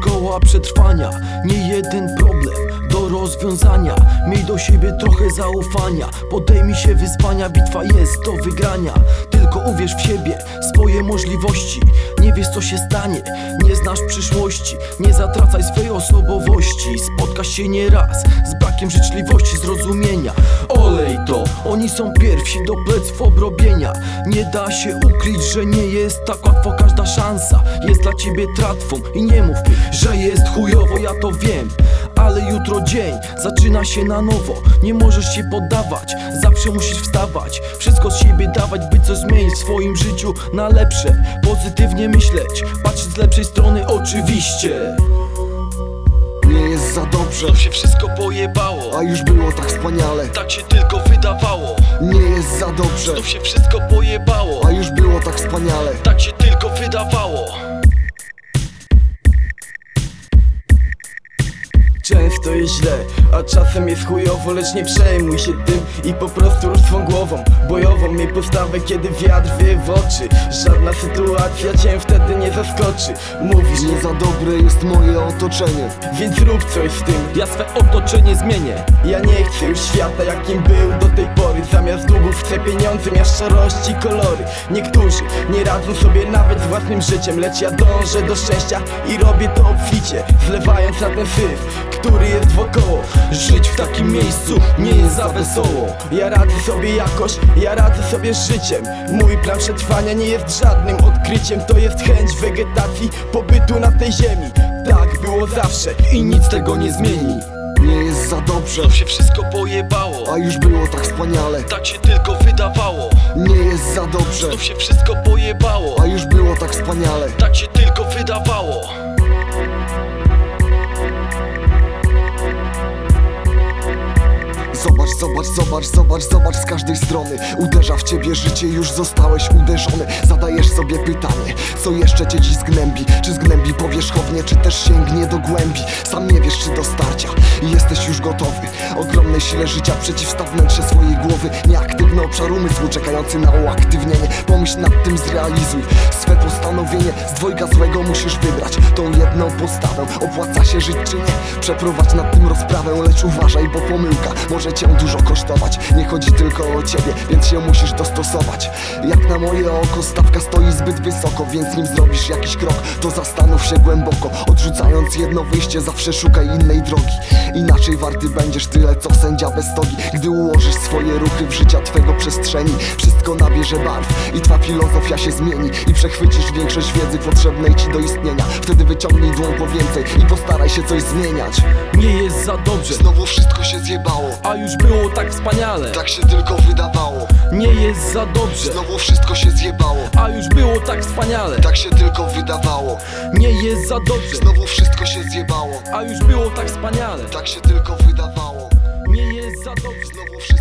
szkoła przetrwania, nie jeden problem do rozwiązania. Miej do siebie trochę zaufania. Podejmij się wyzwania, bitwa jest do wygrania. Tylko uwierz w siebie, swoje możliwości. Nie wiesz co się stanie, nie znasz przyszłości. Nie zatracaj swej osobowości. Spotkasz się nieraz z brakiem życzliwości, zrozumienia. Olej to, oni są pierwsi do pleców obrobienia. Nie da się ukryć, że nie jest tak łatwo każda szansa. Jest dla ciebie tratwą i nie mów mi, że jest chujowo, ja to wiem ale jutro dzień zaczyna się na nowo. Nie możesz się poddawać, zawsze musisz wstawać. Wszystko z siebie dawać, by coś zmienić w swoim życiu na lepsze. Pozytywnie myśleć, patrzeć z lepszej strony oczywiście. Nie jest za dobrze, To się wszystko pojebało. A już było tak wspaniale. Tak się tylko wydawało. Nie jest za dobrze, Znów się wszystko pojebało. A już było tak wspaniale. Tak się tylko źle, a czasem jest chujowo, lecz nie przejmuj się tym i po prostu rusz swą głową Bojową. Miej postawę, kiedy wiatr wieje w oczy. Żadna sytuacja cię wtedy nie zaskoczy. Mówisz, Nie za dobre jest moje otoczenie. więc rób coś z tym. Ja swe otoczenie zmienię. Ja nie chcę już świata jakim był do tej pory. Zamiast długów chcę pieniądze, miast szarości, kolory. Niektórzy nie radzą sobie nawet z własnym życiem Lecz ja dążę do szczęścia i robię to obficie Zlewając na ten syf, który jest wokoło. Żyć w takim miejscu nie jest za wesoło. Ja radzę sobie jakoś, ja radzę sobie życiem. Mój plan przetrwania nie jest żadnym odkryciem. To jest chęć wegetacji, pobytu na tej ziemi. Tak było zawsze I nic tego nie zmieni. Nie jest za dobrze, To się wszystko pojebało. A już było tak wspaniale. Tak się tylko wydawało. Nie jest za dobrze, Znów się wszystko pojebało. A już było tak wspaniale. Tak się tylko wydawało Zobacz, zobacz, zobacz, zobacz, zobacz z każdej strony. Uderza w ciebie życie, już zostałeś uderzony. Zadajesz sobie pytanie, co jeszcze cię dziś zgnębi? Czy zgnębi powierzchownie, czy też sięgnie do głębi? Sam nie wiesz, czy do starcia. Jesteś już gotowy. Ogromnej sile życia przeciwstaw wnętrze swojej głowy Nieaktywny obszar umysłu czekający na uaktywnienie. Pomyśl nad tym, zrealizuj swe postanowienie. Z dwojga złego musisz wybrać tą jedną postawę. Opłaca się żyć czy nie? Przeprowadź nad tym rozprawę, lecz uważaj, bo pomyłka może cię dużo kosztować. Nie chodzi tylko o ciebie, więc się musisz dostosować. Jak na moje oko stawka stoi zbyt wysoko Więc nim zrobisz jakiś krok, to zastanów się głęboko. Odrzucając jedno wyjście, zawsze szukaj innej drogi. Inaczej warty będziesz tyle, co sędzia bez stogi Gdy ułożysz swoje ruchy w życia twego przestrzeni. Wszystko nabierze barw i twa filozofia się zmieni. I przechwycisz większość wiedzy potrzebnej ci do istnienia. Wtedy wyciągnij dłoń po więcej i postaraj się coś zmieniać. Nie jest za dobrze. Znowu wszystko się zjebało. A już było tak wspaniale. Tak się tylko wydawało. Nie jest za dobrze. Znowu wszystko się zjebało. A już było tak wspaniale. Tak się tylko wydawało. Nie jest za dobrze. Znowu wszystko się zjebało. A już było tak wspaniale. Tak się tylko wydawało. Nie jest za dobrze. Znowu wszystko